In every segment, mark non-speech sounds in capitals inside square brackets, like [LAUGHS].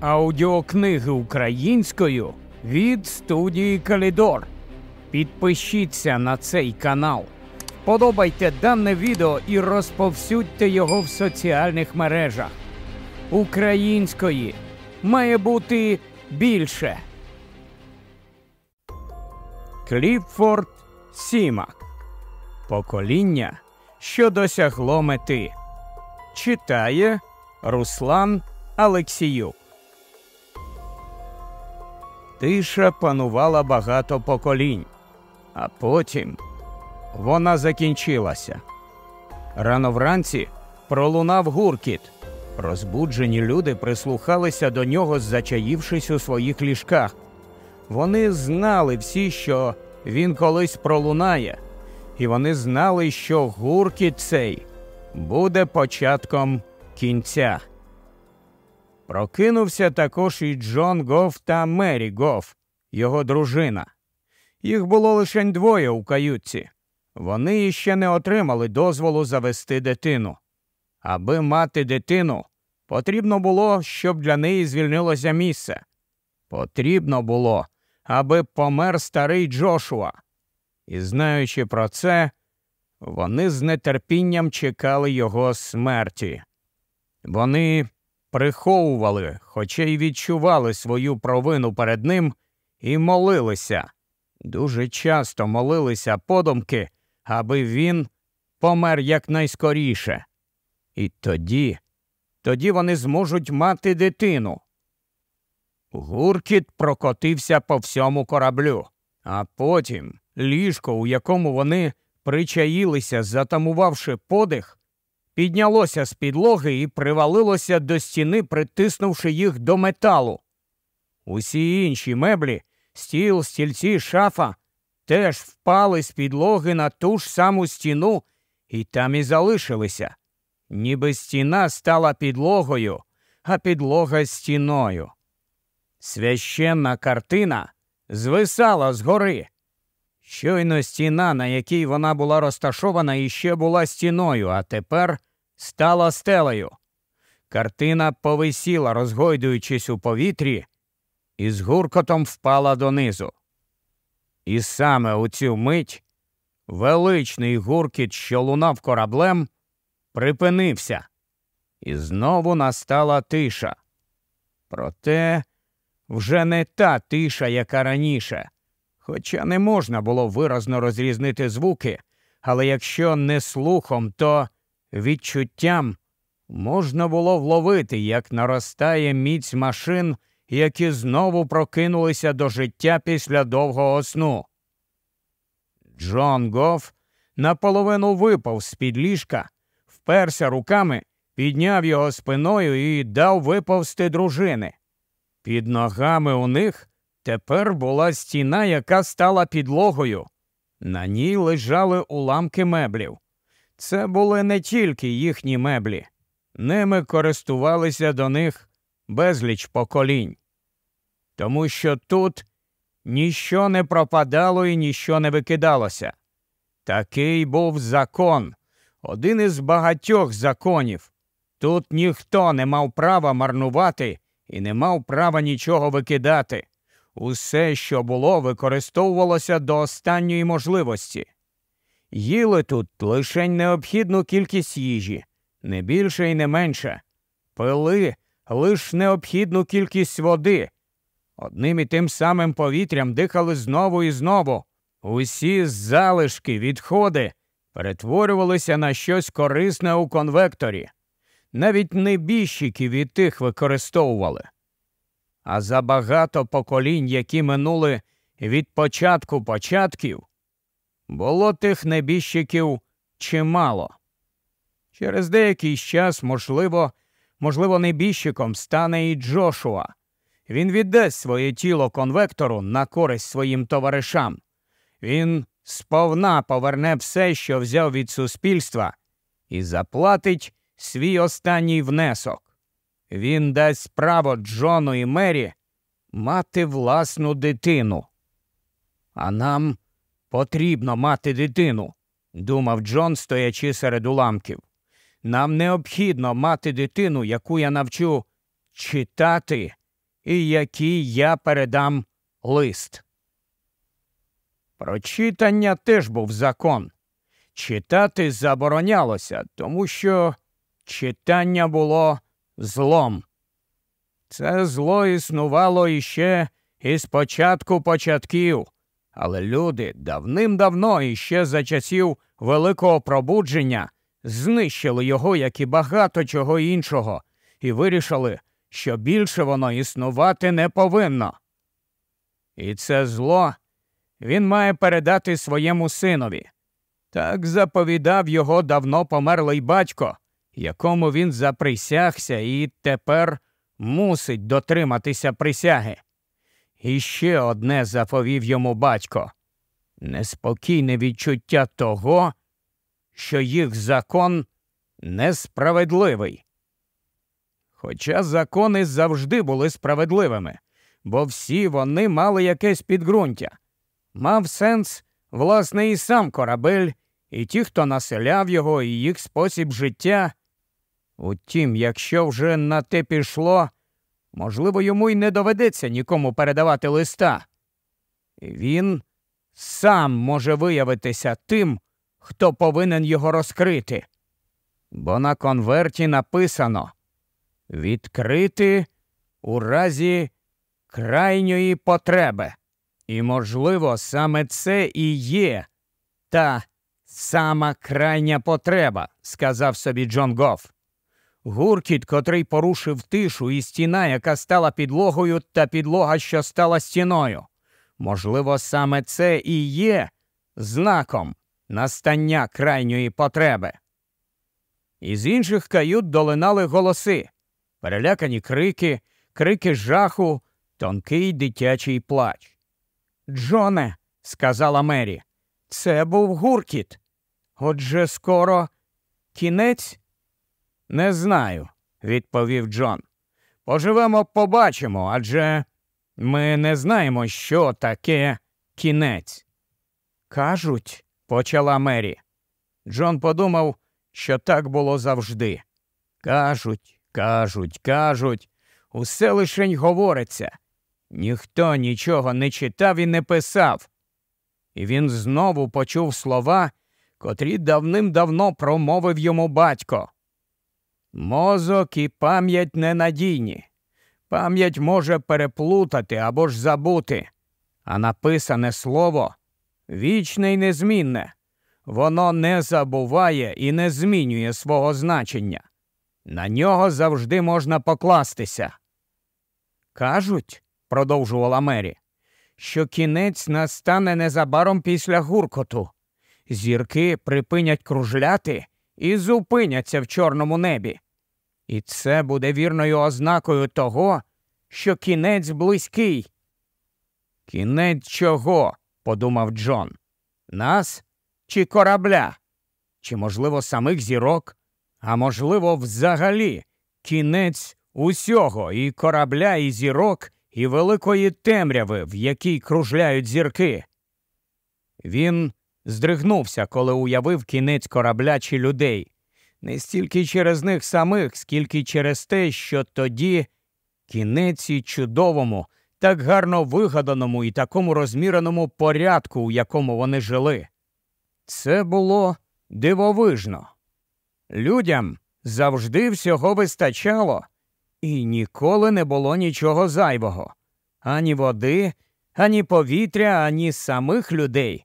аудіокниги українською від студії Калідор. Підпишіться на цей канал, подобайте дане відео і розповсюдьте його в соціальних мережах. Української має бути більше. Кліпфорд Сімак. Покоління, що досягло мети. Читає Руслан Алексіюк. Тиша панувала багато поколінь, а потім вона закінчилася. Рано вранці пролунав гуркіт. Розбуджені люди прислухалися до нього, зачаївшись у своїх ліжках. Вони знали всі, що він колись пролунає, і вони знали, що гуркіт цей буде початком кінця. Прокинувся також і Джон Гоф та Мері Гоф, його дружина. Їх було лише двоє у каютці. Вони іще не отримали дозволу завести дитину. Аби мати дитину, потрібно було, щоб для неї звільнилося місце. Потрібно було, аби помер старий Джошуа. І, знаючи про це, вони з нетерпінням чекали його смерті. Вони приховували, хоча й відчували свою провину перед ним, і молилися. Дуже часто молилися подумки, аби він помер якнайскоріше. І тоді, тоді вони зможуть мати дитину. Гуркіт прокотився по всьому кораблю, а потім ліжко, у якому вони причаїлися, затамувавши подих, піднялося з підлоги і привалилося до стіни, притиснувши їх до металу. Усі інші меблі, стіл, стільці, шафа, теж впали з підлоги на ту ж саму стіну і там і залишилися. Ніби стіна стала підлогою, а підлога стіною. Священна картина звисала згори. Щойно стіна, на якій вона була розташована, іще була стіною, а тепер стала стелею. Картина повисіла, розгойдуючись у повітрі, і з гуркотом впала донизу. І саме у цю мить величний гуркіт, що лунав кораблем, припинився, і знову настала тиша. Проте вже не та тиша, яка раніше, хоча не можна було виразно розрізнити звуки, але якщо не слухом, то відчуттям можна було вловити, як наростає міць машин, які знову прокинулися до життя після довгого сну. Джон Гоф наполовину випав з під ліжка, вперся руками, підняв його спиною і дав виповзти дружини. Під ногами у них тепер була стіна, яка стала підлогою. На ній лежали уламки меблів. Це були не тільки їхні меблі, ними користувалися до них безліч поколінь. Тому що тут ніщо не пропадало і ніщо не викидалося. Такий був закон, один із багатьох законів. Тут ніхто не мав права марнувати і не мав права нічого викидати. Усе, що було, використовувалося до останньої можливості. Їли тут лише необхідну кількість їжі, не більше і не менше, пили лише необхідну кількість води. Одним і тим самим повітрям дихали знову і знову. Усі залишки, відходи перетворювалися на щось корисне у конвекторі. Навіть небіжчики від тих використовували. А за багато поколінь, які минули від початку початків, було тих небіжчиків чимало. Через деякий час, можливо, можливо, небіжчиком стане і Джошуа. Він віддасть своє тіло конвектору на користь своїм товаришам. Він сповна поверне все, що взяв від суспільства, і заплатить свій останній внесок. Він дасть право Джону і Мері мати власну дитину. А нам потрібно мати дитину, думав Джон, стоячи серед уламків. Нам необхідно мати дитину, яку я навчу читати і який я передам лист. Прочитання теж був закон. Читати заборонялося, тому що читання було злом. Це зло існувало іще із початку початків, але люди давним-давно іще за часів Великого пробудження знищили його, як і багато чого іншого, і вирішили, що більше воно існувати не повинно. І це зло він має передати своєму синові. Так заповідав його давно померлий батько, якому він заприсягся і тепер мусить дотриматися присяги. І ще одне заповів йому батько неспокійне відчуття того, що їх закон несправедливий. Хоча закони завжди були справедливими, бо всі вони мали якесь підґрунтя. Мав сенс, власне, і сам корабель, і ті, хто населяв його, і їх спосіб життя. Утім, якщо вже на те пішло, можливо, йому й не доведеться нікому передавати листа. Він сам може виявитися тим, хто повинен його розкрити. Бо на конверті написано відкрити у разі крайньої потреби. І, можливо, саме це і є та сама крайня потреба, сказав собі Джон Гофф. Гуркіт, котрий порушив тишу, і стіна, яка стала підлогою, та підлога, що стала стіною. Можливо, саме це і є знаком настання крайньої потреби. Із інших кают долинали голоси, перелякані крики, крики жаху, тонкий дитячий плач. Джоне, сказала Мері, це був гуркіт. Отже, скоро кінець? Не знаю, відповів Джон. Поживемо, побачимо, адже ми не знаємо, що таке кінець. Кажуть, почала Мері. Джон подумав, що так було завжди. Кажуть, кажуть, кажуть, усе лишень говориться. Ніхто нічого не читав і не писав. І він знову почув слова, котрі давним-давно промовив йому батько. Мозок і пам'ять ненадійні. Пам'ять може переплутати або ж забути, а написане слово вічне й незмінне. Воно не забуває і не змінює свого значення. На нього завжди можна покластися. Кажуть, продовжувала Мері, що кінець настане незабаром після гуркоту. Зірки припинять кружляти і зупиняться в чорному небі. І це буде вірною ознакою того, що кінець близький. Кінець чого? подумав Джон. Нас чи корабля? Чи, можливо, самих зірок? А можливо, взагалі, кінець усього і корабля, і зірок, і великої темряви, в якій кружляють зірки. Він здригнувся, коли уявив кінець корабля чи людей, не стільки через них самих, скільки через те, що тоді кінець і чудовому, так гарно вигаданому і такому розміреному порядку, у якому вони жили. Це було дивовижно. Людям завжди всього вистачало, і ніколи не було нічого зайвого ані води, ані повітря, ані самих людей,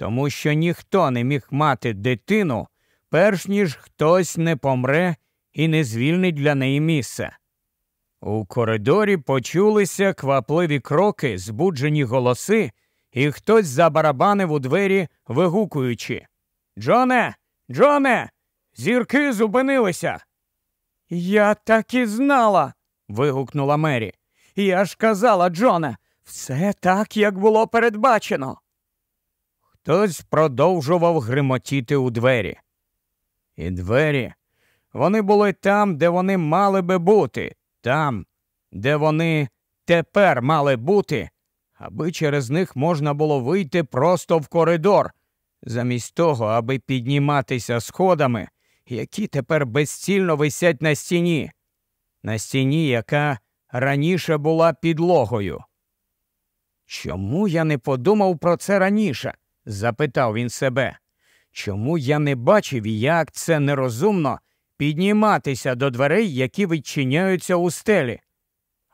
тому що ніхто не міг мати дитину, перш ніж хтось не помре і не звільнить для неї місце. У коридорі почулися квапливі кроки, збуджені голоси, і хтось забарабанив у двері, вигукуючи Джоне, Джоне, зірки зупинилися. Я так і знала. вигукнула Мері. Я ж казала, Джоне, все так, як було передбачено. Хтось продовжував гримотіти у двері. І двері вони були там, де вони мали би бути, там, де вони тепер мали бути, аби через них можна було вийти просто в коридор, замість того, аби підніматися сходами які тепер безцільно висять на стіні, на стіні, яка раніше була підлогою. Чому я не подумав про це раніше? Запитав він себе. Чому я не бачив, як це нерозумно підніматися до дверей, які відчиняються у стелі?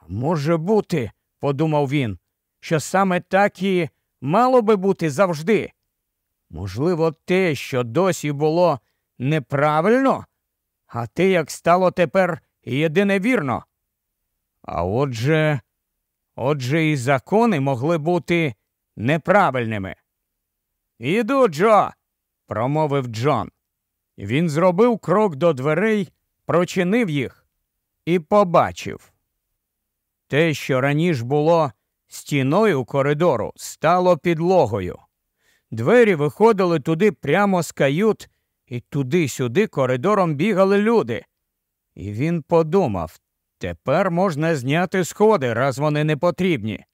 Може бути, подумав він, що саме так і мало би бути завжди. Можливо, те, що досі було неправильно, а те, як стало тепер єдине вірно. А отже, отже, і закони могли бути неправильними. Іду, Джо, промовив Джон. Він зробив крок до дверей, прочинив їх і побачив. Те, що раніше було стіною коридору, стало підлогою. Двері виходили туди прямо з кают, і туди-сюди коридором бігали люди. І він подумав тепер можна зняти сходи, раз вони не потрібні.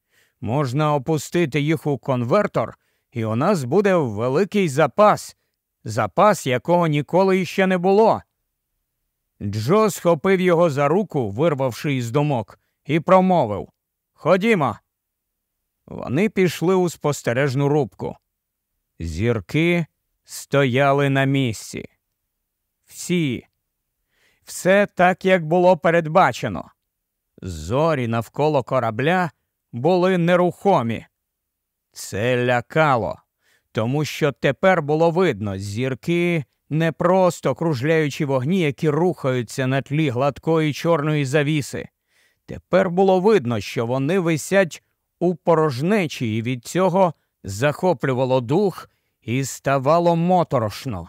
Можна опустити їх у конвертор, і у нас буде великий запас, запас, якого ніколи іще не було. Джо схопив його за руку, вирвавши із думок, і промовив Ходімо. Вони пішли у спостережну рубку. Зірки стояли на місці. Всі, все так, як було передбачено. Зорі навколо корабля були нерухомі. Це лякало, тому що тепер було видно зірки не просто кружляючі вогні, які рухаються на тлі гладкої чорної завіси. Тепер було видно, що вони висять у порожнечі, і від цього захоплювало дух і ставало моторошно.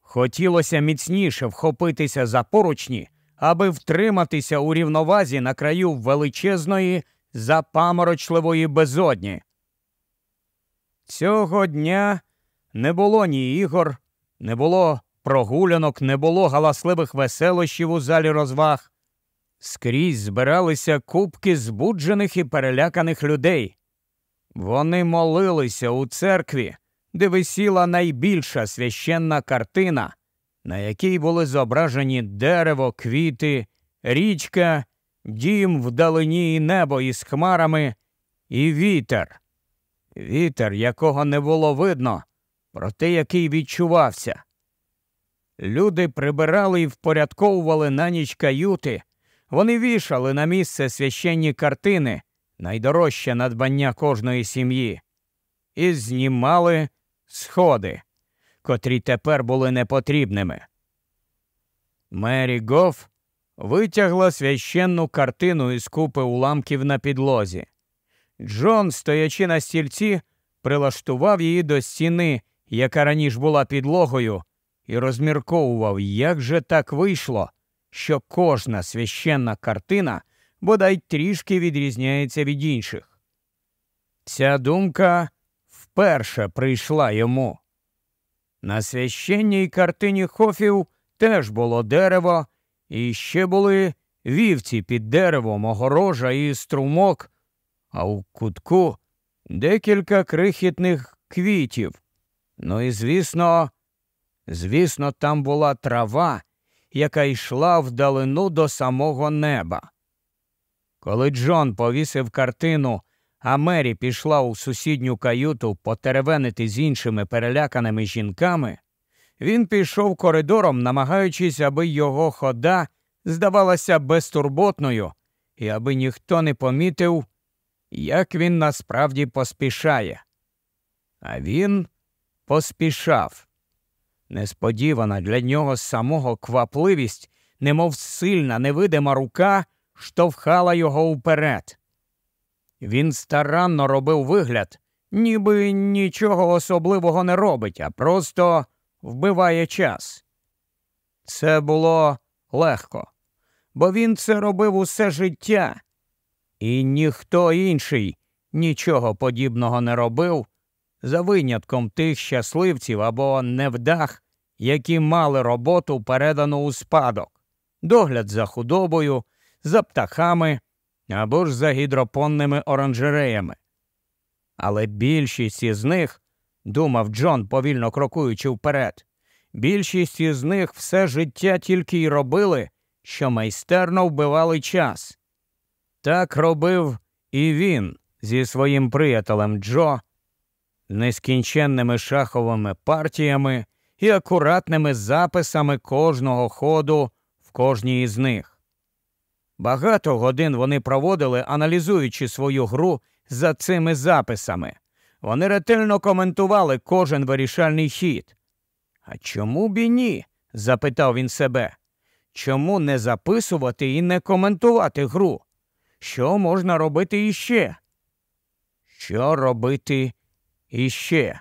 Хотілося міцніше вхопитися за поручні, аби втриматися у рівновазі на краю величезної, запаморочливої безодні. Цього дня не було ні ігор, не було прогулянок, не було галасливих веселощів у залі розваг. Скрізь збиралися купки збуджених і переляканих людей. Вони молилися у церкві, де висіла найбільша священна картина, на якій були зображені дерево, квіти, річка, дім вдалині і небо із хмарами, і вітер. Вітер, якого не було видно, проте який відчувався. Люди прибирали і впорядковували на ніч каюти, вони вішали на місце священні картини, найдорожче надбання кожної сім'ї, і знімали сходи, котрі тепер були непотрібними. Мері Гоф витягла священну картину із купи уламків на підлозі. Джон, стоячи на стільці, прилаштував її до стіни, яка раніше була підлогою, і розмірковував, як же так вийшло, що кожна священна картина бодай трішки відрізняється від інших. Ця думка вперше прийшла йому. На священній картині хофів теж було дерево, і ще були вівці під деревом, огорожа і струмок, а у кутку декілька крихітних квітів. Ну і, звісно, звісно, там була трава, яка йшла вдалину до самого неба. Коли Джон повісив картину а Мері пішла у сусідню каюту потеревенити з іншими переляканими жінками, він пішов коридором, намагаючись, аби його хода здавалася безтурботною, і аби ніхто не помітив, як він насправді поспішає. А він поспішав. Несподівана для нього самого квапливість, немов сильна невидима рука, штовхала його вперед. Він старанно робив вигляд, ніби нічого особливого не робить, а просто вбиває час. Це було легко, бо він це робив усе життя, і ніхто інший нічого подібного не робив, за винятком тих щасливців або невдах, які мали роботу передану у спадок, догляд за худобою, за птахами або ж за гідропонними оранжереями. Але більшість із них, думав Джон, повільно крокуючи вперед, більшість із них все життя тільки й робили, що майстерно вбивали час. Так робив і він зі своїм приятелем Джо, нескінченними шаховими партіями і акуратними записами кожного ходу в кожній із них. Багато годин вони проводили, аналізуючи свою гру за цими записами. Вони ретельно коментували кожен вирішальний хід. А чому б і ні? запитав він себе. Чому не записувати і не коментувати гру? Що можна робити іще? Що робити іще?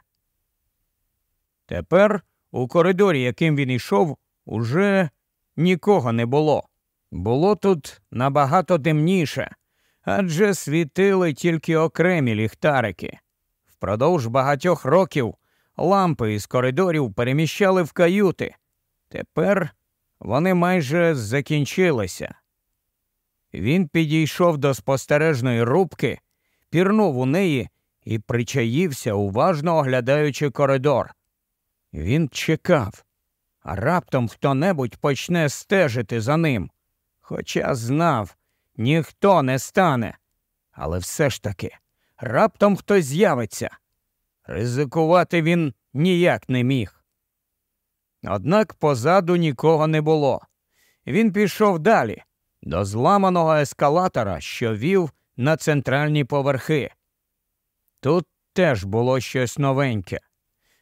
Тепер у коридорі, яким він йшов, уже нікого не було. Було тут набагато темніше, адже світили тільки окремі ліхтарики. Впродовж багатьох років лампи із коридорів переміщали в каюти. Тепер вони майже закінчилися. Він підійшов до спостережної рубки, пірнув у неї і причаївся, уважно оглядаючи коридор. Він чекав, а раптом хто небудь почне стежити за ним. Хоча знав, ніхто не стане. Але все ж таки, раптом хтось з'явиться. Ризикувати він ніяк не міг. Однак позаду нікого не було. Він пішов далі, до зламаного ескалатора, що вів на центральні поверхи. Тут теж було щось новеньке.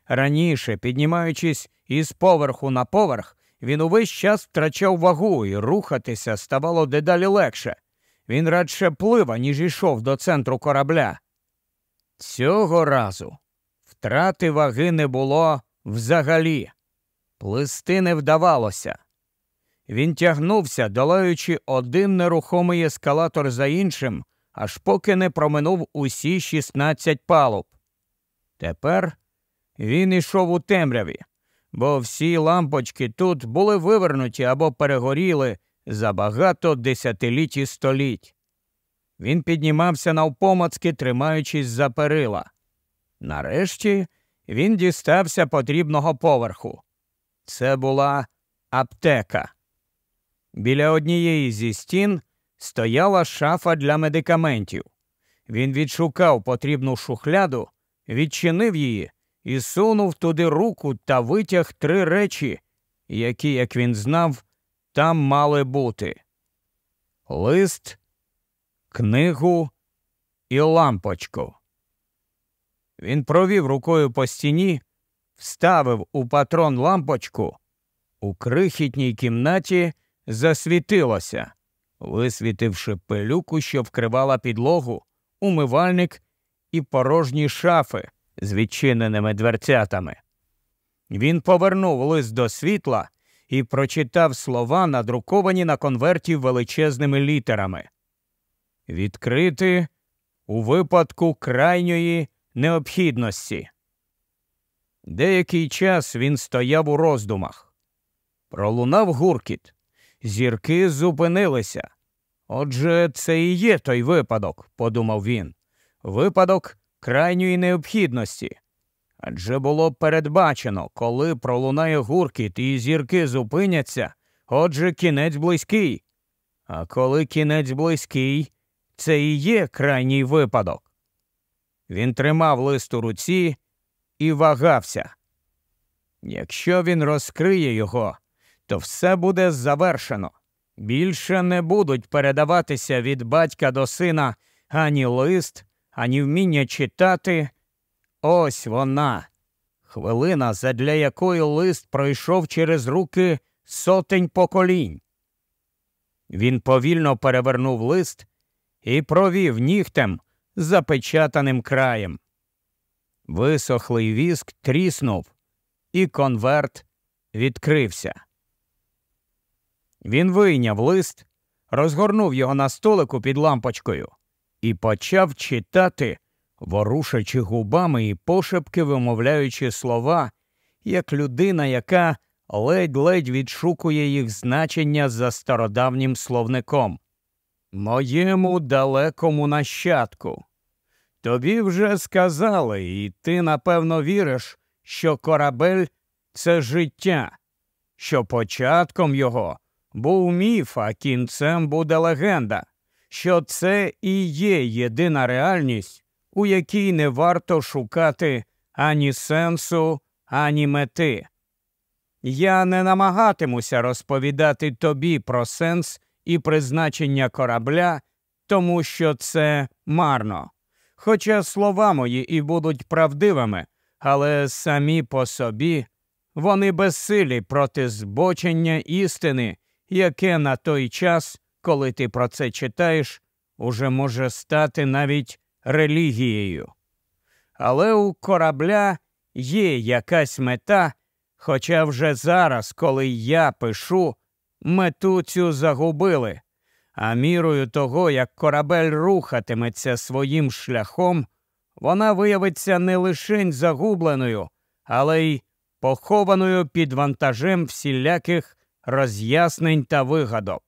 Раніше, піднімаючись із поверху на поверх, він увесь час втрачав вагу і рухатися ставало дедалі легше. Він радше плива, ніж йшов до центру корабля. Цього разу втрати ваги не було взагалі. Плисти не вдавалося. Він тягнувся, долаючи один нерухомий ескалатор за іншим, аж поки не проминув усі 16 палуб. Тепер він ішов у темряві, бо всі лампочки тут були вивернуті або перегоріли за багато десятиліть і століть. Він піднімався навпомацки, тримаючись за перила. Нарешті він дістався потрібного поверху. Це була аптека. Біля однієї зі стін стояла шафа для медикаментів. Він відшукав потрібну шухляду, відчинив її і сунув туди руку та витяг три речі, які, як він знав, там мали бути лист, книгу і лампочку. Він провів рукою по стіні, вставив у патрон лампочку. У крихітній кімнаті засвітилося, висвітивши пилюку, що вкривала підлогу, умивальник і порожні шафи з відчиненими дверцятами. Він повернув лист до світла і прочитав слова, надруковані на конверті величезними літерами. Відкрити у випадку крайньої необхідності. Деякий час він стояв у роздумах. Пролунав гуркіт. Зірки зупинилися. Отже, це і є той випадок, подумав він. Випадок крайньої необхідності. Адже було передбачено, коли пролунає гуркіт і зірки зупиняться, отже, кінець близький. А коли кінець близький, це і є крайній випадок. Він тримав лист у руці і вагався. Якщо він розкриє його, то все буде завершено. Більше не будуть передаватися від батька до сина ані лист, ані вміння читати. Ось вона, хвилина, задля якої лист пройшов через руки сотень поколінь. Він повільно перевернув лист і провів нігтем запечатаним краєм. Висохлий віск тріснув, і конверт відкрився. Він вийняв лист, розгорнув його на столику під лампочкою і почав читати, ворушачи губами і пошепки вимовляючи слова, як людина, яка ледь-ледь відшукує їх значення за стародавнім словником. Моєму далекому нащадку. Тобі вже сказали, і ти напевно віриш, що корабель це життя, що початком його був міф, а кінцем буде легенда, що це і є єдина реальність, у якій не варто шукати ані сенсу, ані мети. Я не намагатимуся розповідати тобі про сенс і призначення корабля, тому що це марно. Хоча слова мої і будуть правдивими, але самі по собі вони безсилі проти збочення істини, яке на той час, коли ти про це читаєш, уже може стати навіть релігією. Але у корабля є якась мета, хоча вже зараз, коли я пишу, мету цю загубили, а мірою того, як корабель рухатиметься своїм шляхом, вона виявиться не лише загубленою, але й похованою під вантажем всіляких роз'яснень та вигадок.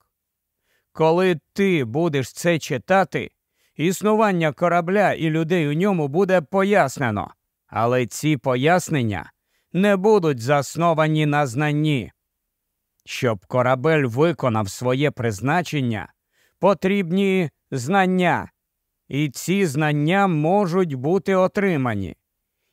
Коли ти будеш це читати, існування корабля і людей у ньому буде пояснено, але ці пояснення не будуть засновані на знанні. Щоб корабель виконав своє призначення, потрібні знання, і ці знання можуть бути отримані.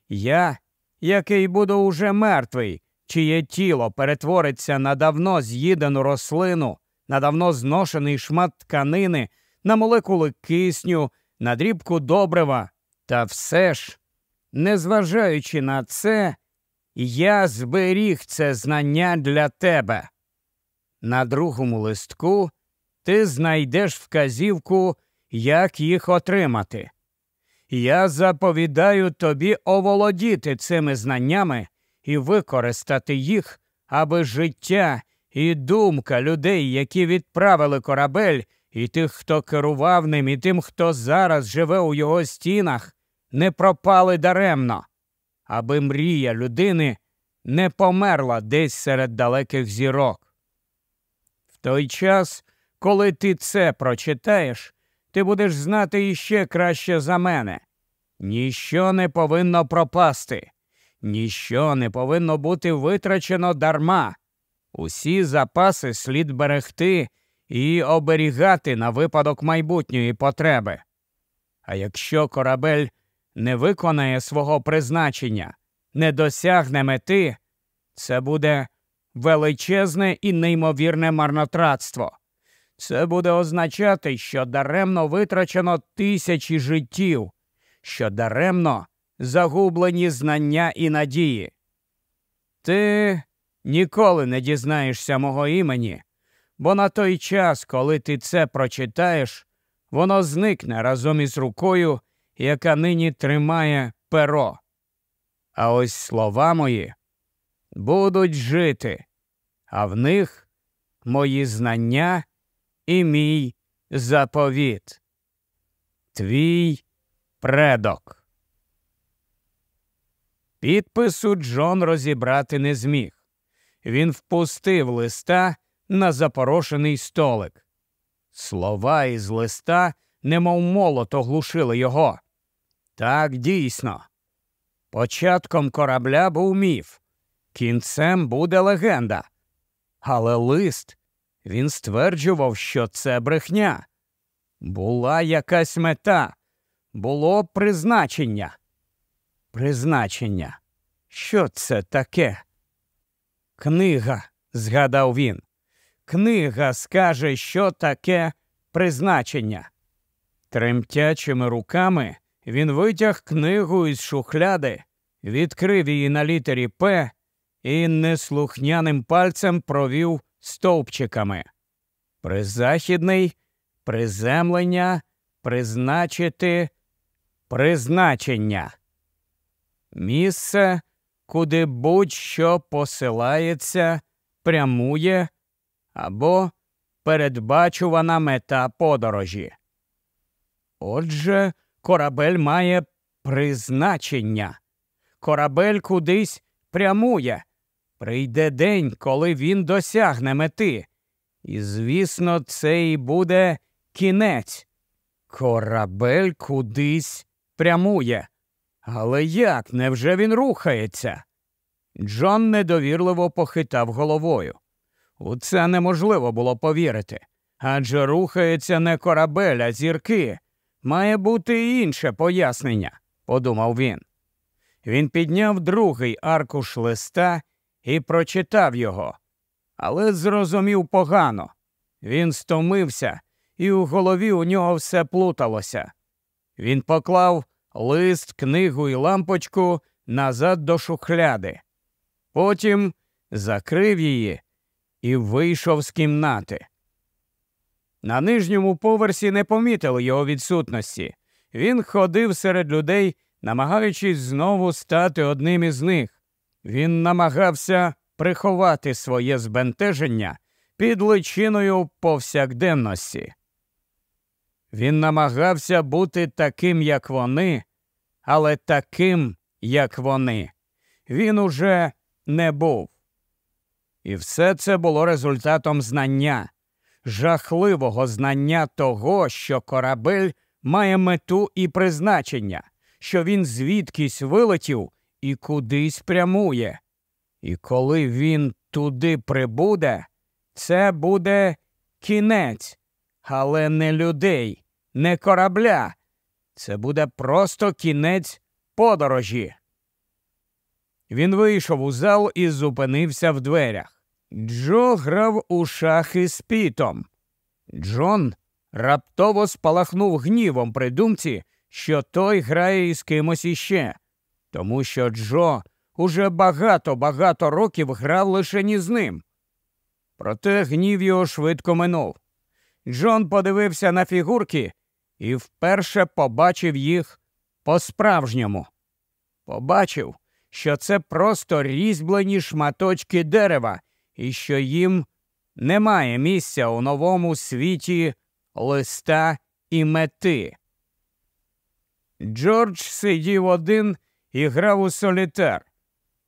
Я, який буду уже мертвий, чиє тіло перетвориться на давно з'їдену рослину, на давно зношений шмат тканини, на молекули кисню, на дрібку добрива, та все ж, незважаючи на це, я зберіг це знання для тебе. На другому листку ти знайдеш вказівку, як їх отримати. Я заповідаю тобі оволодіти цими знаннями і використати їх, аби життя і думка людей, які відправили корабель, і тих, хто керував ним, і тим, хто зараз живе у його стінах, не пропали даремно, аби мрія людини не померла десь серед далеких зірок. В той час, коли ти це прочитаєш, ти будеш знати іще краще за мене. Ніщо не повинно пропасти, ніщо не повинно бути витрачено дарма. Усі запаси слід берегти і оберігати на випадок майбутньої потреби. А якщо корабель не виконає свого призначення, не досягне мети, це буде величезне і неймовірне марнотратство. Це буде означати, що даремно витрачено тисячі життів, що даремно загублені знання і надії. Ти ніколи не дізнаєшся мого імені, бо на той час, коли ти це прочитаєш, воно зникне разом із рукою, яка нині тримає перо. А ось слова мої будуть жити, а в них мої знання і мій заповіт. Твій предок. Підпису Джон розібрати не зміг. Він впустив листа на запорошений столик. Слова із листа, немов молот, оглушили його. Так дійсно. Початком корабля був міф, кінцем буде легенда. Але лист він стверджував, що це брехня. Була якась мета, було призначення. Призначення. Що це таке? Книга, згадав він. Книга скаже, що таке призначення. Тремтячими руками він витяг книгу із шухляди, відкрив її на літері П і неслухняним пальцем провів стовпчиками. Призахідний, приземлення, призначити, призначення. Місце, куди будь-що посилається, прямує або передбачувана мета подорожі. Отже, корабель має призначення. Корабель кудись прямує. Прийде день, коли він досягне мети. І, звісно, це і буде кінець. Корабель кудись прямує. Але як? Невже він рухається? Джон недовірливо похитав головою. У це неможливо було повірити. Адже рухається не корабель, а зірки. Має бути і інше пояснення, подумав він. Він підняв другий аркуш листа і прочитав його, але зрозумів погано. Він стомився, і у голові у нього все плуталося. Він поклав лист, книгу і лампочку назад до шухляди. Потім закрив її і вийшов з кімнати. На нижньому поверсі не помітили його відсутності. Він ходив серед людей, намагаючись знову стати одним із них. Він намагався приховати своє збентеження під личиною повсякденності. Він намагався бути таким, як вони, але таким, як вони, він уже не був. І все це було результатом знання, жахливого знання того, що корабель має мету і призначення, що він звідкись вилетів і кудись прямує. І коли він туди прибуде, це буде кінець, але не людей, не корабля. Це буде просто кінець подорожі. Він вийшов у зал і зупинився в дверях. Джо грав у шахи з пітом. Джон раптово спалахнув гнівом при думці, що той грає із кимось іще, тому що Джо уже багато-багато років грав лише ні з ним. Проте гнів його швидко минув. Джон подивився на фігурки і вперше побачив їх по-справжньому. Побачив, що це просто різьблені шматочки дерева і що їм немає місця у новому світі листа і мети. Джордж сидів один і грав у солітер.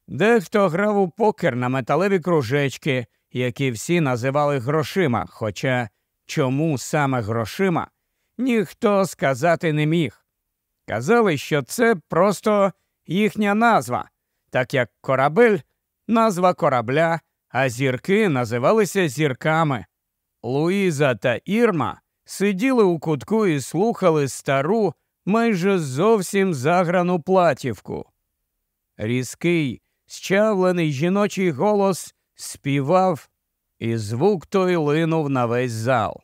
Дехто грав у покер на металеві кружечки, які всі називали грошима, хоча чому саме грошима, ніхто сказати не міг. Казали, що це просто їхня назва, так як корабель назва корабля, а зірки називалися зірками. Луїза та Ірма сиділи у кутку і слухали стару, майже зовсім заграну платівку. Різкий, щавлений жіночий голос співав, і звук той линув на весь зал.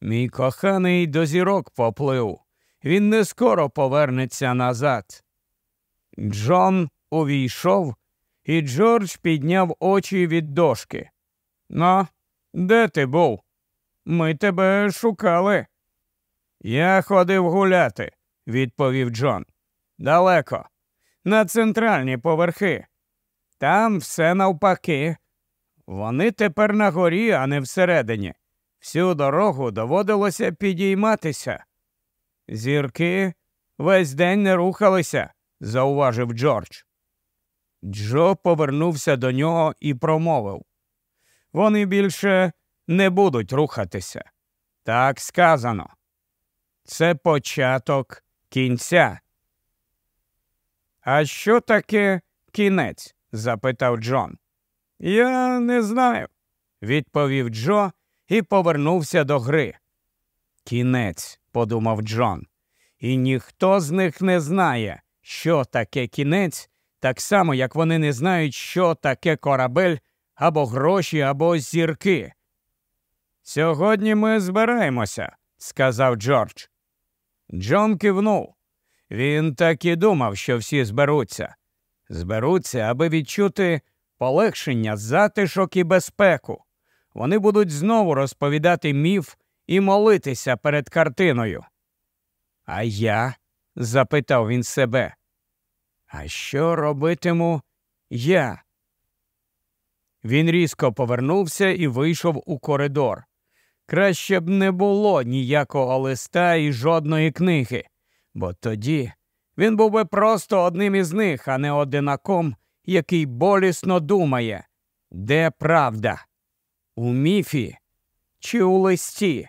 Мій коханий до зірок поплив, він не скоро повернеться назад. Джон увійшов, і Джордж підняв очі від дошки. Ну, де ти був? Ми тебе шукали. Я ходив гуляти, відповів Джон. Далеко, на центральні поверхи. Там все навпаки. Вони тепер на горі, а не всередині. Всю дорогу доводилося підійматися. Зірки весь день не рухалися, зауважив Джордж. Джо повернувся до нього і промовив вони більше не будуть рухатися. Так сказано. Це початок кінця. А що таке кінець? запитав Джон. Я не знаю, відповів Джо і повернувся до гри. Кінець, подумав Джон, і ніхто з них не знає, що таке кінець, так само, як вони не знають, що таке корабель або гроші, або зірки. Сьогодні ми збираємося, сказав Джордж. Джон кивнув. Він так і думав, що всі зберуться. Зберуться, аби відчути полегшення, затишок і безпеку. Вони будуть знову розповідати міф і молитися перед картиною. А я? запитав він себе. А що робитиму я? Він різко повернувся і вийшов у коридор. Краще б не було ніякого листа і жодної книги, бо тоді він був би просто одним із них, а не одинаком, який болісно думає, де правда? У міфі чи у листі?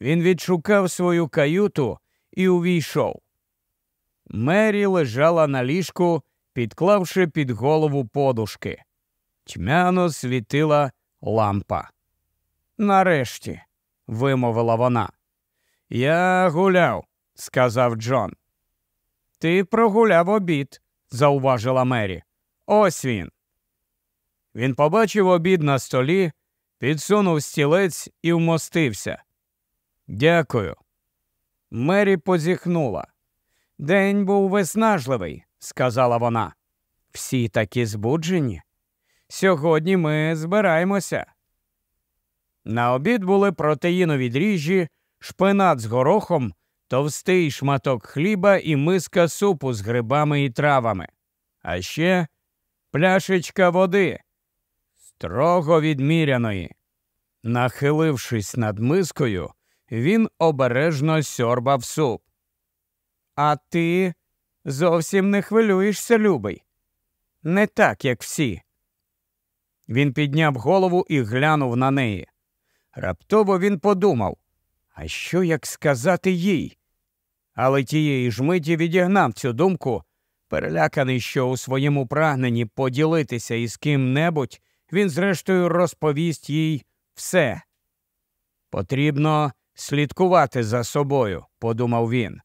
Він відшукав свою каюту і увійшов. Мері лежала на ліжку, підклавши під голову подушки. Тьмяно світила лампа. Нарешті, вимовила вона. Я гуляв, сказав Джон. Ти прогуляв обід, зауважила Мері. Ось він. Він побачив обід на столі, підсунув стілець і вмостився. Дякую. Мері позіхнула. День був виснажливий, сказала вона. Всі такі збуджені. Сьогодні ми збираємося. На обід були протеїнові дріжджі, шпинат з горохом, товстий шматок хліба і миска супу з грибами і травами, а ще пляшечка води, строго відміряної. Нахилившись над мискою, він обережно сьорбав суп. А ти зовсім не хвилюєшся, любий. Не так, як всі. Він підняв голову і глянув на неї. Раптово він подумав, а що як сказати їй? Але тієї ж миті відігнав цю думку, переляканий, що у своєму прагненні поділитися із ким-небудь, він, зрештою, розповість їй все. Потрібно слідкувати за собою, подумав він.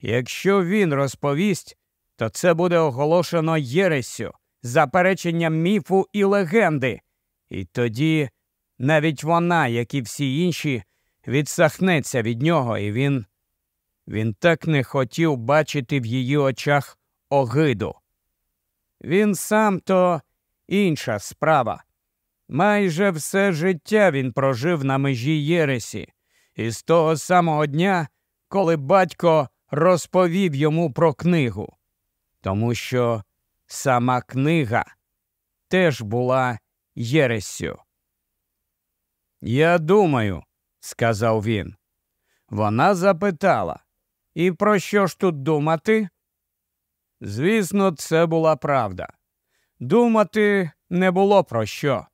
Якщо він розповість, то це буде оголошено єресю, запереченням міфу і легенди, і тоді навіть вона, як і всі інші, відсахнеться від нього, і він. Він так не хотів бачити в її очах огиду. Він сам то інша справа. Майже все життя він прожив на межі Єресі, і з того самого дня, коли батько розповів йому про книгу, тому що сама книга теж була Єресю. Я думаю, сказав він. Вона запитала, і про що ж тут думати? Звісно, це була правда. Думати не було про що.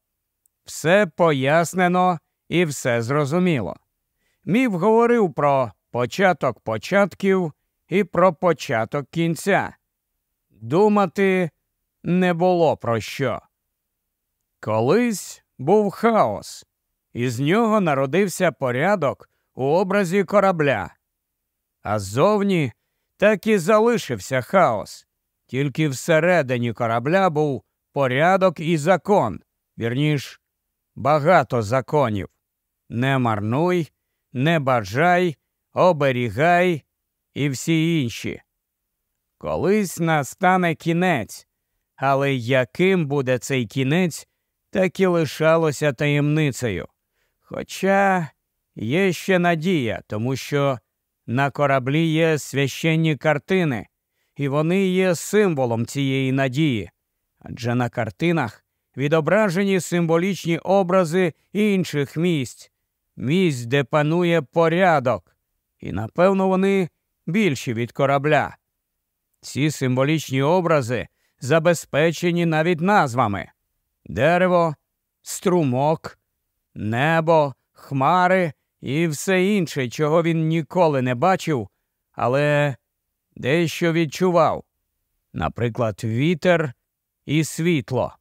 Все пояснено і все зрозуміло. Міф говорив про початок початків і про початок кінця. Думати не було про що. Колись був хаос, із нього народився порядок у образі корабля, а ззовні так і залишився хаос, тільки всередині корабля був порядок і закон, вірніш, багато законів. Не марнуй, не бажай, оберігай і всі інші. Колись настане кінець, але яким буде цей кінець, так і лишалося таємницею. Хоча є ще надія, тому що на кораблі є священні картини, і вони є символом цієї надії. Адже на картинах відображені символічні образи інших місць, місць, де панує порядок, і напевно вони більші від корабля. Ці символічні образи забезпечені навіть назвами дерево, струмок, небо, хмари і все інше, чого він ніколи не бачив, але дещо відчував, наприклад, вітер і світло.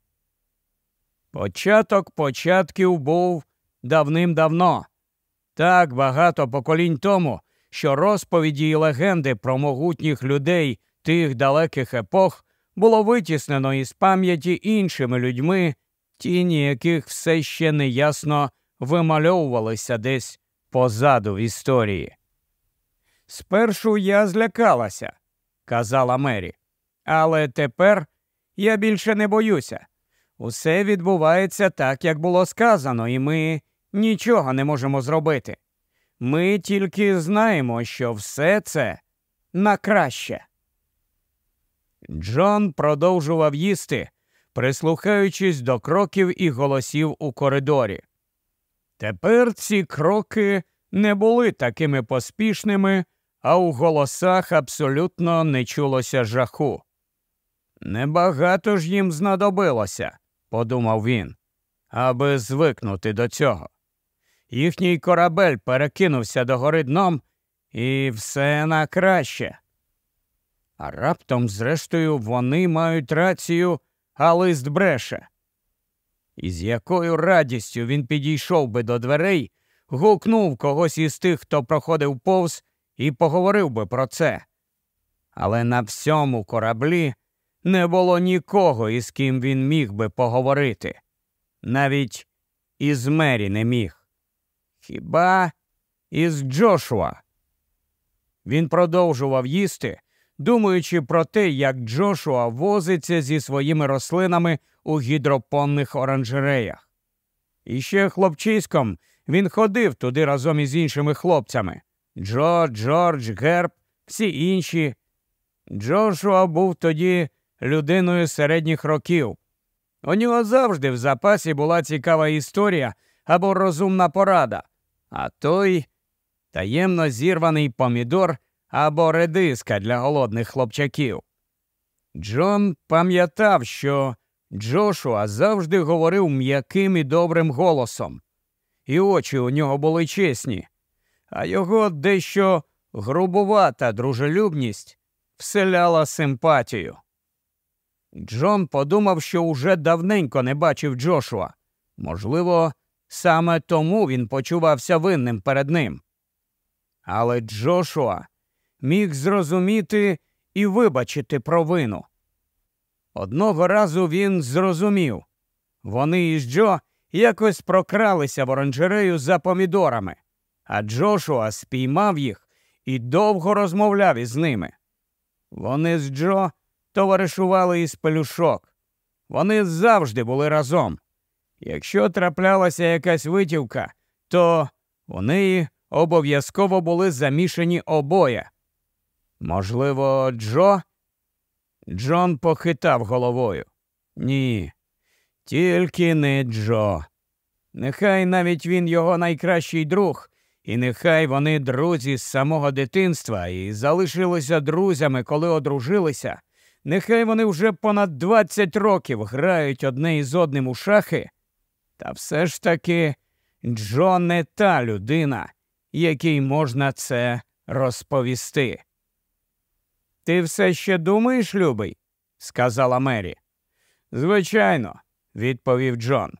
Початок початків був давним-давно, так багато поколінь тому, що розповіді й легенди про могутніх людей тих далеких епох було витіснено із пам'яті іншими людьми, тіні яких все ще неясно вимальовувалися десь позаду в історії. Спершу я злякалася, казала Мері, але тепер я більше не боюся. Усе відбувається так, як було сказано, і ми нічого не можемо зробити. Ми тільки знаємо, що все це на краще. Джон продовжував їсти, прислухаючись до кроків і голосів у коридорі. Тепер ці кроки не були такими поспішними, а у голосах абсолютно не чулося жаху. Небагато ж їм знадобилося, подумав він, аби звикнути до цього. Їхній корабель перекинувся до гори дном, і все на краще. А раптом, зрештою, вони мають рацію, а лист бреше. І з якою радістю він підійшов би до дверей, гукнув когось із тих, хто проходив повз, і поговорив би про це. Але на всьому кораблі не було нікого, із ким він міг би поговорити. Навіть із Мері не міг. Хіба із Джошуа? Він продовжував їсти, думаючи про те, як Джошуа возиться зі своїми рослинами у гідропонних оранжереях. І ще хлопчиськом він ходив туди разом із іншими хлопцями Джо, Джордж, Герб, всі інші. Джошуа був тоді людиною середніх років. У нього завжди в запасі була цікава історія або розумна порада, а той таємно зірваний помідор або редиска для голодних хлопчаків. Джон пам'ятав, що Джошуа завжди говорив м'яким і добрим голосом, і очі у нього були чесні, а його дещо грубувата дружелюбність вселяла симпатію. Джон подумав, що уже давненько не бачив Джошуа. Можливо, саме тому він почувався винним перед ним. Але Джошуа міг зрозуміти і вибачити провину. Одного разу він зрозумів вони із Джо якось прокралися в оранжерею за помідорами, а Джошуа спіймав їх і довго розмовляв із ними. Вони з Джо товаришували із пелюшок. Вони завжди були разом. Якщо траплялася якась витівка, то у неї обов'язково були замішані обоє. Можливо, Джо? Джон похитав головою. Ні, тільки не Джо. Нехай навіть він його найкращий друг, і нехай вони друзі з самого дитинства і залишилися друзями, коли одружилися. Нехай вони вже понад 20 років грають одне із одним у шахи. Та все ж таки Джо не та людина, якій можна це розповісти. Ти все ще думаєш, любий? сказала Мері. Звичайно, відповів Джон.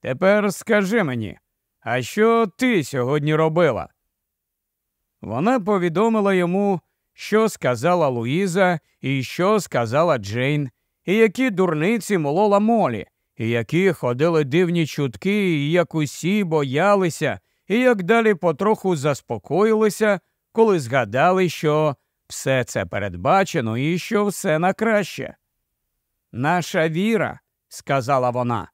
Тепер скажи мені, а що ти сьогодні робила? Вона повідомила йому, що сказала Луїза і що сказала Джейн, і які дурниці молола Молі, і які ходили дивні чутки, і як усі боялися, і як далі потроху заспокоїлися, коли згадали, що все це передбачено і що все на краще. Наша віра, сказала вона,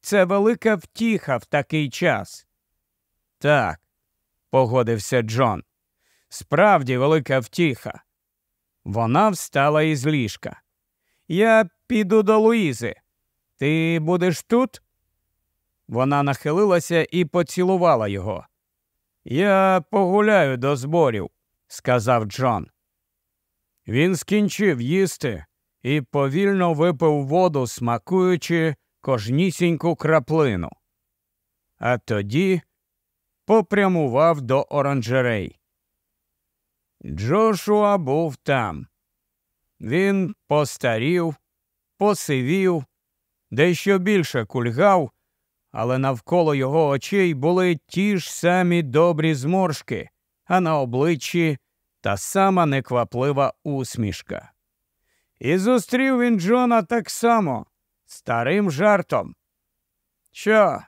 це велика втіха в такий час. Так, погодився Джон. Справді велика втіха. Вона встала із ліжка. Я піду до Луїзи. Ти будеш тут? Вона нахилилася і поцілувала його. Я погуляю до зборів, сказав Джон. Він скінчив їсти і повільно випив воду, смакуючи кожнісіньку краплину. А тоді попрямував до оранжерей. Джошуа був там. Він постарів, посивів, дещо більше кульгав, але навколо його очей були ті ж самі добрі зморшки, а на обличчі та сама некваплива усмішка. І зустрів він Джона так само, старим жартом. Що,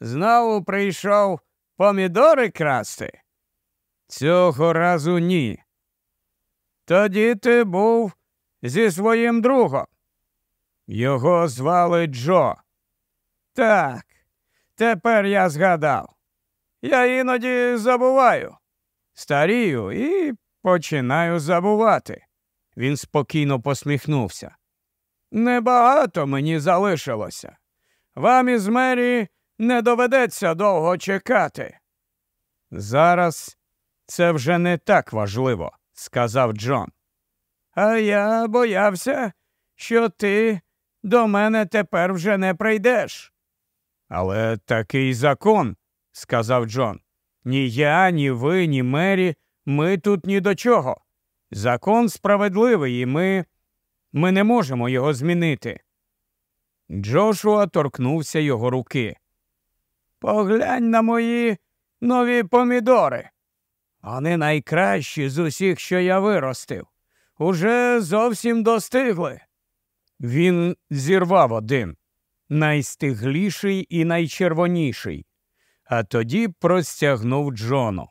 знову прийшов помідори красти? Цього разу ні. Тоді ти був зі своїм другом. Його звали Джо. Так, тепер я згадав. Я іноді забуваю. Старію і починаю забувати. Він спокійно посміхнувся. Небагато мені залишилося. Вам із Мері не доведеться довго чекати. Зараз це вже не так важливо, сказав Джон. А я боявся, що ти до мене тепер вже не прийдеш. Але такий закон, сказав Джон. Ні я, ні ви, ні Мері, ми тут ні до чого. Закон справедливий, і ми. ми не можемо його змінити. Джошуа торкнувся його руки. Поглянь на мої нові помідори. Вони найкращі з усіх, що я виростив. Уже зовсім достигли. Він зірвав один найстигліший і найчервоніший, а тоді простягнув Джону.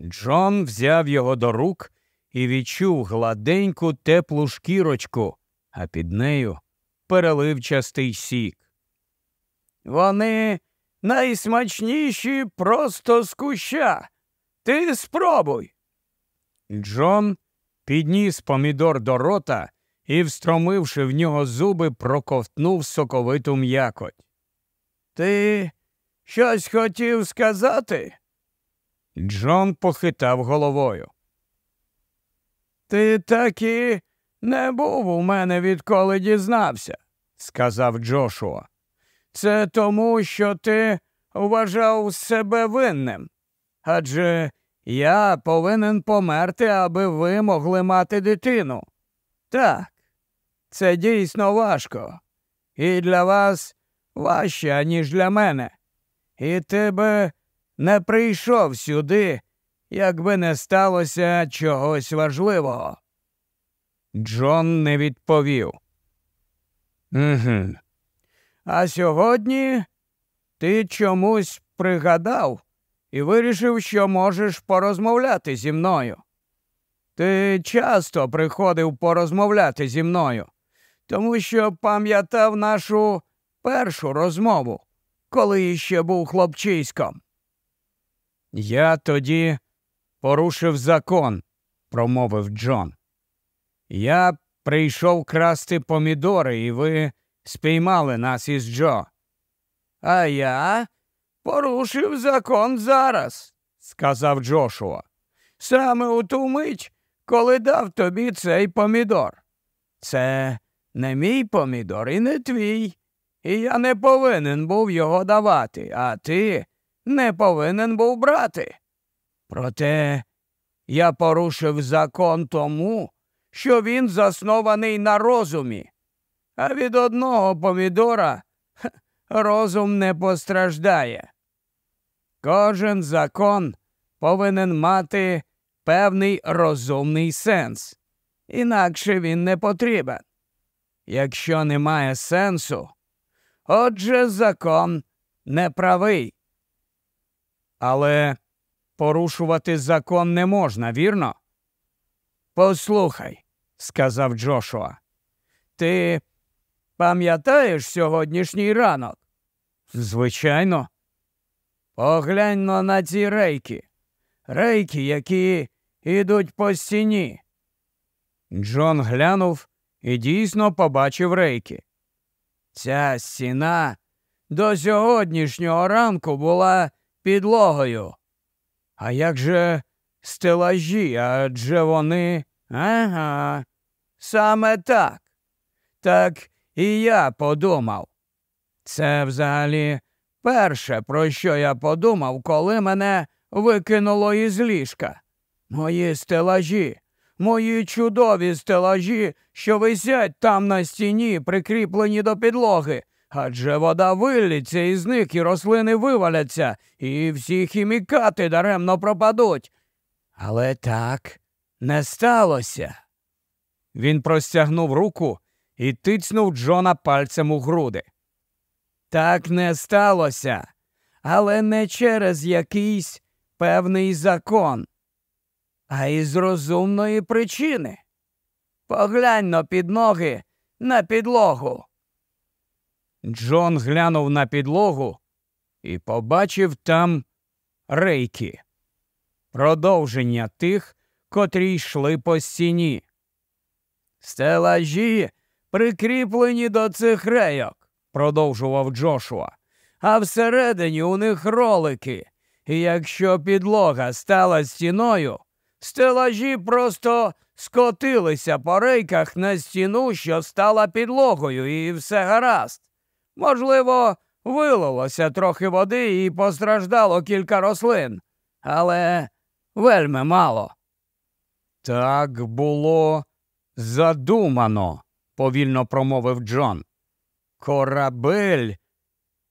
Джон взяв його до рук і відчув гладеньку теплу шкірочку, а під нею переливчастий сік. Вони найсмачніші просто з куща. Ти спробуй. Джон підніс помідор до рота і, встромивши в нього зуби, проковтнув соковиту м'якоть. Ти щось хотів сказати? Джон похитав головою. Ти так і не був у мене, відколи дізнався, сказав Джошуа. Це тому, що ти вважав себе винним. Адже я повинен померти, аби ви могли мати дитину. Так, це дійсно важко. І для вас важче, ніж для мене. І ти би не прийшов сюди, якби не сталося чогось важливого. Джон не відповів. «Угу. А сьогодні ти чомусь пригадав і вирішив, що можеш порозмовляти зі мною. Ти часто приходив порозмовляти зі мною, тому що пам'ятав нашу першу розмову, коли іще був хлопчиськом. Я тоді порушив закон, промовив Джон. Я прийшов красти помідори, і ви спіймали нас із Джо. А я порушив закон зараз, сказав Джошуа. Саме у ту мить, коли дав тобі цей помідор. Це не мій помідор і не твій. І я не повинен був його давати, а ти не повинен був брати. Проте я порушив закон тому, що він заснований на розумі, а від одного помідора [LAUGHS] розум не постраждає. Кожен закон повинен мати певний розумний сенс, інакше він не потрібен. Якщо немає сенсу, отже закон неправий. Але порушувати закон не можна, вірно? Послухай, сказав Джошуа, ти пам'ятаєш сьогоднішній ранок? Звичайно. Поглянь на ці рейки, рейки, які ідуть по стіні. Джон глянув і дійсно побачив рейки. Ця стіна до сьогоднішнього ранку була підлогою. А як же стелажі, адже вони. Ага, саме так. Так і я подумав. Це взагалі перше, про що я подумав, коли мене викинуло із ліжка. Мої стелажі, мої чудові стелажі, що висять там на стіні, прикріплені до підлоги. Адже вода виллється із них і рослини виваляться, і всі хімікати даремно пропадуть. Але так не сталося. Він простягнув руку і тицнув Джона пальцем у груди. Так не сталося, але не через якийсь певний закон, а із розумної причини. Поглянь на під ноги на підлогу. Джон глянув на підлогу і побачив там рейки, продовження тих, котрі йшли по стіні. Стелажі прикріплені до цих рейок, продовжував Джошуа, а всередині у них ролики. І якщо підлога стала стіною, стелажі просто скотилися по рейках на стіну, що стала підлогою, і все гаразд. Можливо, вилилося трохи води і постраждало кілька рослин, але вельми мало. Так було задумано, повільно промовив Джон. Корабель.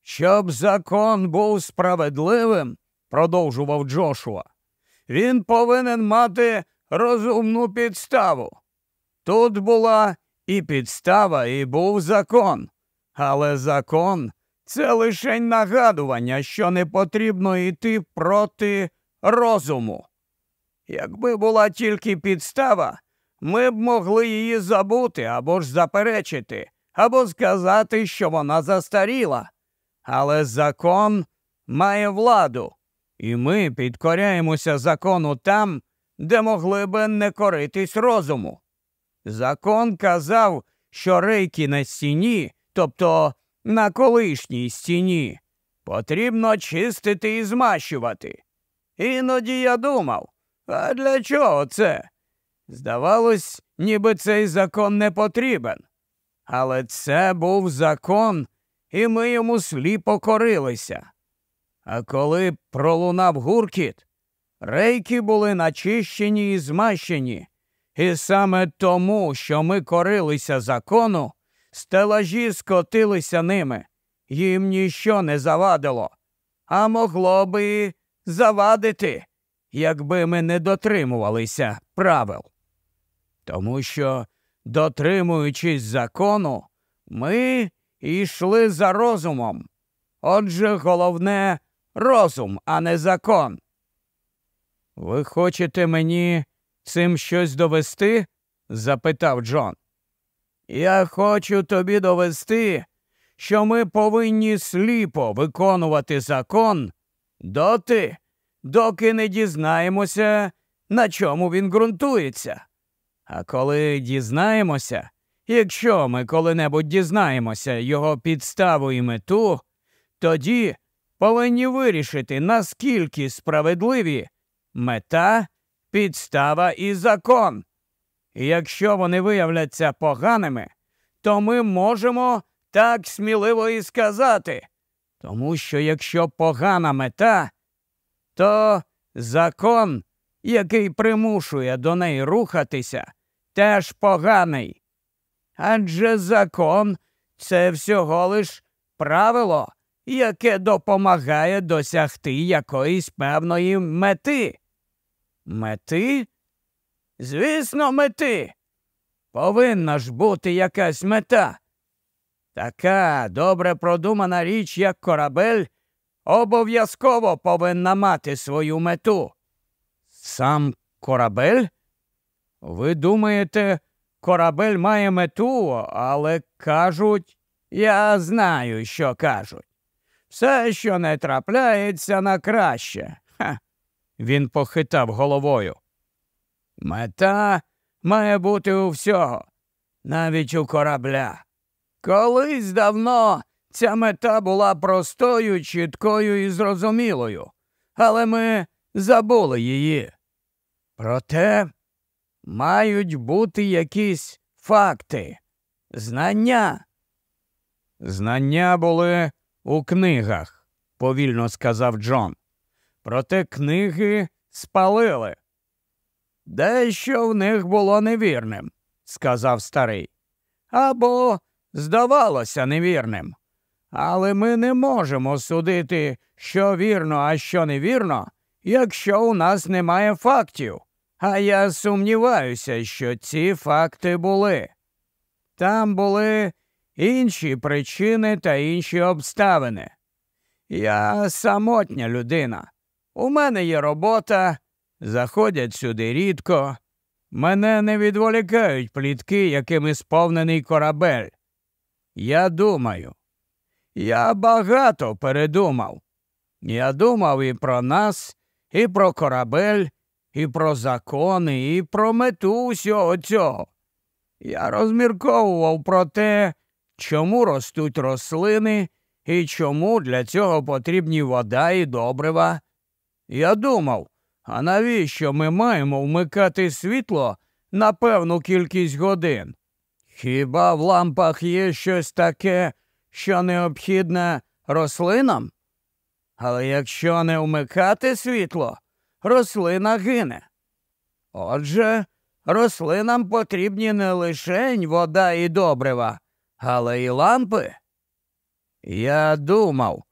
Щоб закон був справедливим, продовжував Джошуа, він повинен мати розумну підставу. Тут була і підстава, і був закон. Але закон це лише нагадування, що не потрібно йти проти розуму. Якби була тільки підстава, ми б могли її забути або ж заперечити, або сказати, що вона застаріла. Але закон має владу, і ми підкоряємося закону там, де могли би не коритись розуму. Закон казав, що рейки на стіні, тобто на колишній стіні, потрібно чистити і змащувати. Іноді я думав, а для чого це? Здавалось, ніби цей закон не потрібен. Але це був закон, і ми йому сліпо корилися. А коли пролунав гуркіт, рейки були начищені і змащені, і саме тому, що ми корилися закону, стелажі скотилися ними, їм ніщо не завадило, а могло би завадити, якби ми не дотримувалися правил. Тому що, дотримуючись закону, ми йшли за розумом. Отже, головне розум, а не закон. Ви хочете мені цим щось довести? запитав Джон. Я хочу тобі довести, що ми повинні сліпо виконувати закон доти, доки не дізнаємося, на чому він ґрунтується. А коли дізнаємося, якщо ми коли-небудь дізнаємося його підставу і мету, тоді повинні вирішити, наскільки справедливі мета, підстава і закон. І якщо вони виявляться поганими, то ми можемо так сміливо і сказати. Тому що якщо погана мета, то закон, який примушує до неї рухатися, теж поганий. Адже закон це всього лиш правило, яке допомагає досягти якоїсь певної мети. Мети? Звісно, мети. Повинна ж бути якась мета. Така добре продумана річ, як корабель, обов'язково повинна мати свою мету. Сам корабель? Ви думаєте, корабель має мету, але кажуть, я знаю, що кажуть. Все, що не трапляється на краще. Ха. Він похитав головою. Мета має бути у всього, навіть у корабля. Колись давно ця мета була простою, чіткою і зрозумілою, але ми забули її. Проте мають бути якісь факти, знання. Знання були у книгах, повільно сказав Джон. Проте книги спалили. Дещо в них було невірним, сказав старий. Або здавалося невірним. Але ми не можемо судити, що вірно, а що невірно, якщо у нас немає фактів. А я сумніваюся, що ці факти були. Там були інші причини та інші обставини. Я самотня людина. У мене є робота, заходять сюди рідко. Мене не відволікають плітки, якими сповнений корабель. Я думаю, я багато передумав. Я думав і про нас, і про корабель, і про закони, і про мету усього цього. Я розмірковував про те, чому ростуть рослини і чому для цього потрібні вода і добрива. Я думав, а навіщо ми маємо вмикати світло на певну кількість годин? Хіба в лампах є щось таке, що необхідне рослинам? Але якщо не вмикати світло, рослина гине. Отже, рослинам потрібні не лише вода і добрива, але й лампи. Я думав,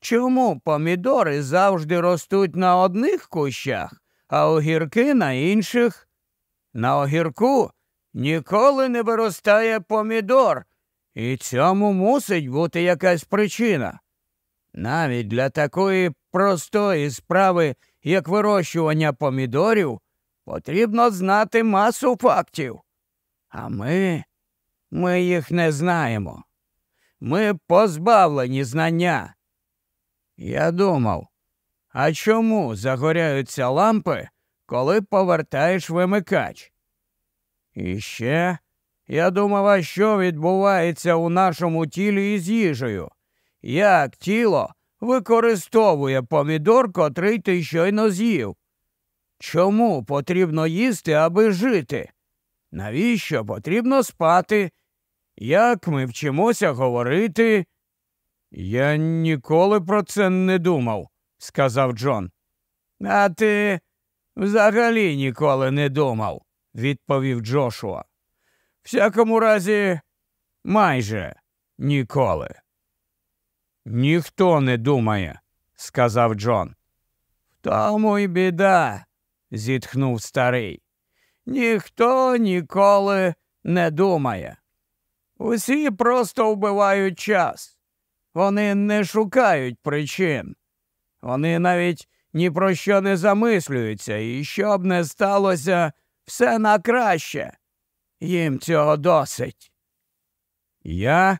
чому помідори завжди ростуть на одних кущах, а огірки на інших? На огірку ніколи не виростає помідор, і цьому мусить бути якась причина. Навіть для такої простої справи, як вирощування помідорів, потрібно знати масу фактів. А ми, ми їх не знаємо. Ми позбавлені знання. Я думав, а чому загоряються лампи, коли повертаєш вимикач? І ще я думав, а що відбувається у нашому тілі із їжею, як тіло використовує помідор, котрий ти щойно з'їв. Чому потрібно їсти, аби жити? Навіщо потрібно спати? Як ми вчимося говорити? Я ніколи про це не думав, сказав Джон. А ти взагалі ніколи не думав, відповів Джошуа. Всякому разі, майже ніколи. Ніхто не думає, сказав Джон. В тому й біда, зітхнув старий. Ніхто ніколи не думає. Усі просто вбивають час. Вони не шукають причин. Вони навіть ні про що не замислюються, і що б не сталося, все на краще. Їм цього досить. Я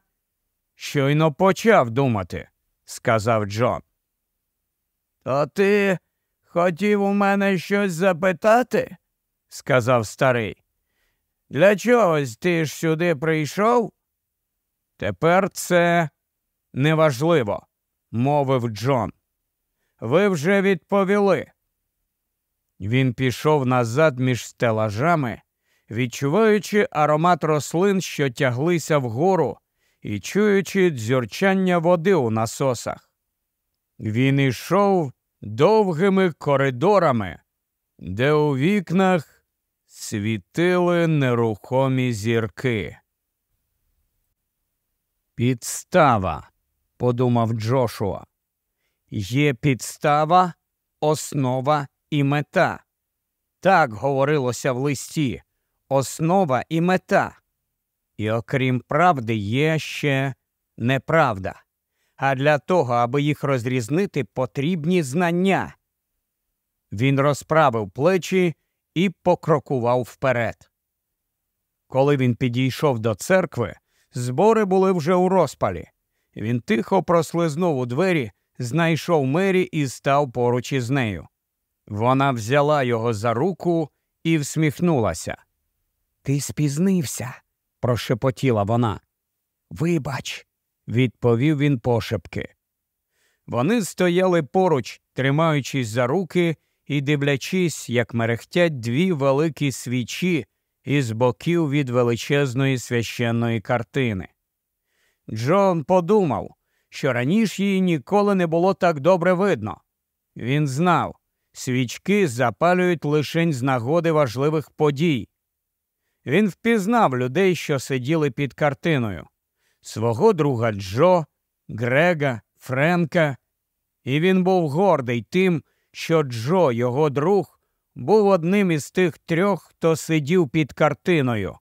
щойно почав думати, сказав Джон. То ти хотів у мене щось запитати? сказав старий. Для чогось ти ж сюди прийшов? Тепер це неважливо, мовив Джон. Ви вже відповіли. Він пішов назад між стелажами, відчуваючи аромат рослин, що тяглися вгору, і чуючи дзюрчання води у насосах. Він ішов довгими коридорами, де у вікнах світили нерухомі зірки. Підстава, подумав Джошуа. Є підстава, основа і мета. Так говорилося в листі основа і мета. І окрім правди, є ще неправда. А для того, аби їх розрізнити, потрібні знання. Він розправив плечі і покрокував вперед. Коли він підійшов до церкви, збори були вже у розпалі. Він тихо прослизнув у двері, знайшов Мері і став поруч із нею. Вона взяла його за руку і всміхнулася. Ти спізнився, прошепотіла вона. Вибач, відповів він пошепки. Вони стояли поруч, тримаючись за руки і дивлячись, як мерехтять дві великі свічі із боків від величезної священної картини. Джон подумав, що раніше її ніколи не було так добре видно. Він знав, свічки запалюють лишень з нагоди важливих подій. Він впізнав людей, що сиділи під картиною, свого друга Джо, Грега, Френка, і він був гордий тим, що Джо, його друг, був одним із тих трьох, хто сидів під картиною,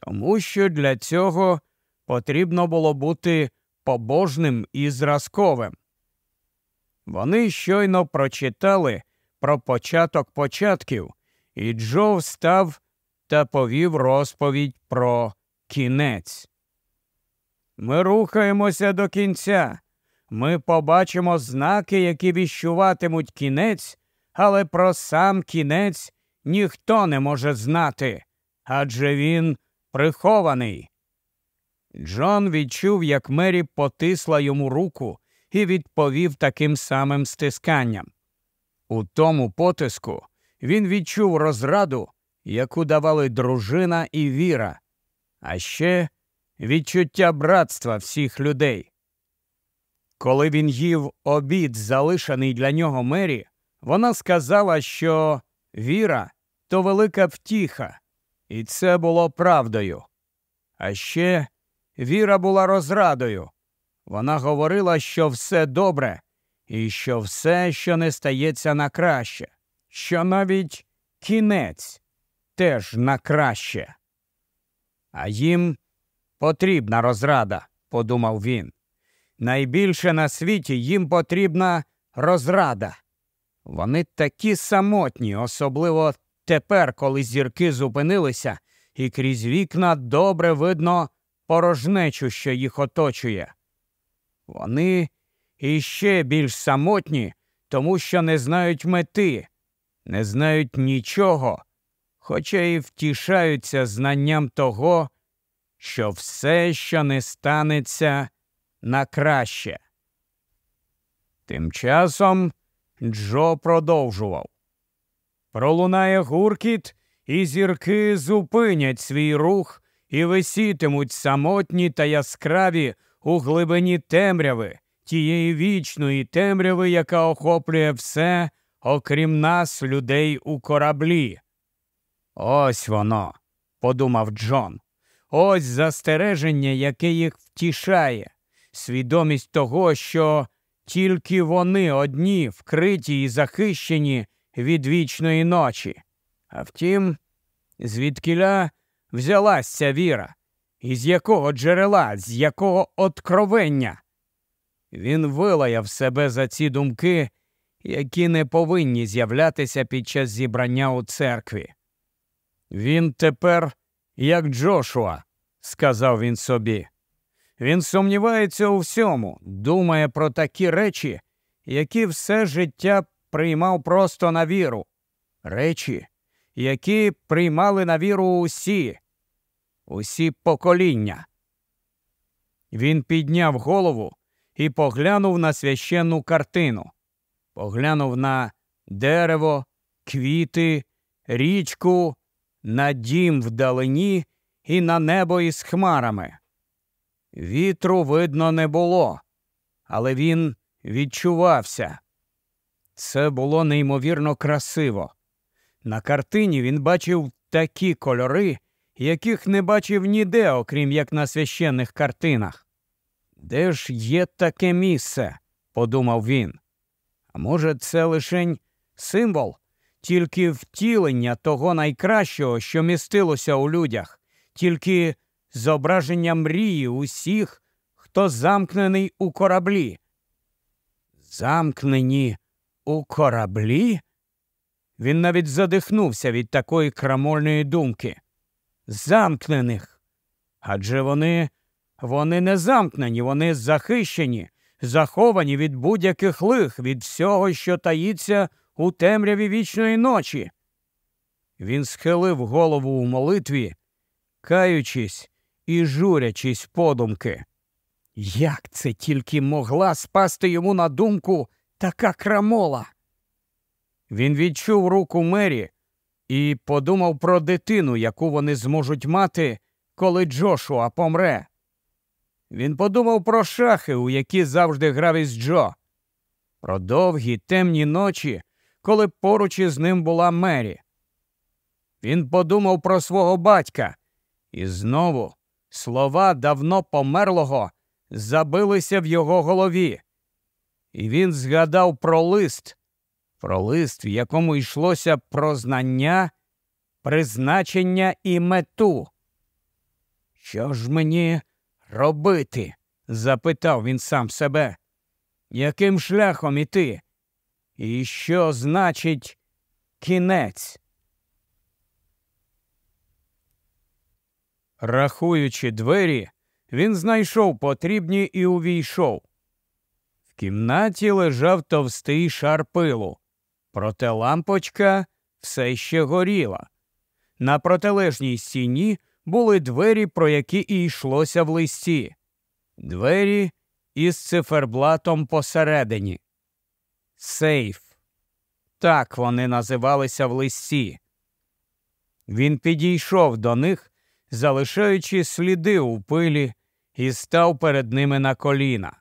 тому що для цього потрібно було бути побожним і зразковим. Вони щойно прочитали про початок початків, і Джо встав та повів розповідь про кінець. Ми рухаємося до кінця. Ми побачимо знаки, які віщуватимуть кінець, але про сам кінець ніхто не може знати, адже він прихований. Джон відчув, як Мері потисла йому руку і відповів таким самим стисканням. У тому потиску він відчув розраду, яку давали дружина і віра, а ще відчуття братства всіх людей. Коли він їв обід, залишений для нього Мері, вона сказала, що віра то велика втіха, і це було правдою. А ще віра була розрадою. Вона говорила, що все добре, і що все, що не стається на краще, що навіть кінець теж на краще. А їм потрібна розрада, подумав він. Найбільше на світі їм потрібна розрада. Вони такі самотні, особливо тепер, коли зірки зупинилися, і крізь вікна добре видно порожнечу, що їх оточує. Вони іще більш самотні, тому що не знають мети, не знають нічого, хоча і втішаються знанням того, що все, що не станеться, на краще. Тим часом Джо продовжував. Пролунає гуркіт, і зірки зупинять свій рух і висітимуть самотні та яскраві у глибині темряви, тієї вічної темряви, яка охоплює все, окрім нас, людей у кораблі. Ось воно, подумав Джон. Ось застереження, яке їх втішає, свідомість того, що тільки вони одні вкриті і захищені від вічної ночі. А втім, звідкиля взялась ця віра, із якого джерела, з якого откровення. Він вилаяв себе за ці думки, які не повинні з'являтися під час зібрання у церкві. Він тепер, як Джошуа, сказав він собі. Він сумнівається у всьому, думає про такі речі, які все життя приймав просто на віру, речі, які приймали на віру усі, усі покоління. Він підняв голову і поглянув на священну картину, поглянув на дерево, квіти, річку, на дім вдалині і на небо із хмарами. Вітру видно не було, але він відчувався. Це було неймовірно красиво. На картині він бачив такі кольори, яких не бачив ніде, окрім як на священних картинах. Де ж є таке місце? подумав він. А може, це лишень символ, тільки втілення того найкращого, що містилося у людях, тільки зображення мрії усіх, хто замкнений у кораблі. Замкнені у кораблі? Він навіть задихнувся від такої крамольної думки. Замкнених. Адже вони вони не замкнені, вони захищені, заховані від будь-яких лих, від всього, що таїться у темряві вічної ночі. Він схилив голову у молитві, каючись і журячись подумки. Як це тільки могла спасти йому на думку така крамола? Він відчув руку Мері і подумав про дитину, яку вони зможуть мати, коли Джошуа помре. Він подумав про шахи, у які завжди грав із Джо, про довгі темні ночі, коли поруч із ним була Мері. Він подумав про свого батька, і знову слова давно померлого забилися в його голові. І він згадав про лист, про лист, в якому йшлося про знання, призначення і мету. Що ж мені робити? запитав він сам себе. Яким шляхом іти? І що значить кінець? Рахуючи двері, він знайшов потрібні і увійшов. В кімнаті лежав товстий шар пилу, проте лампочка все ще горіла. На протилежній стіні були двері, про які і йшлося в листі, двері із циферблатом посередині. Сейф. Так вони називалися в листі. Він підійшов до них, залишаючи сліди у пилі, і став перед ними на коліна.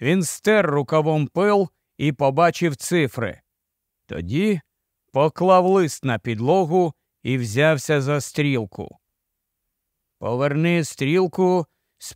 Він стер рукавом пил і побачив цифри. Тоді поклав лист на підлогу і взявся за стрілку. Поверни стрілку з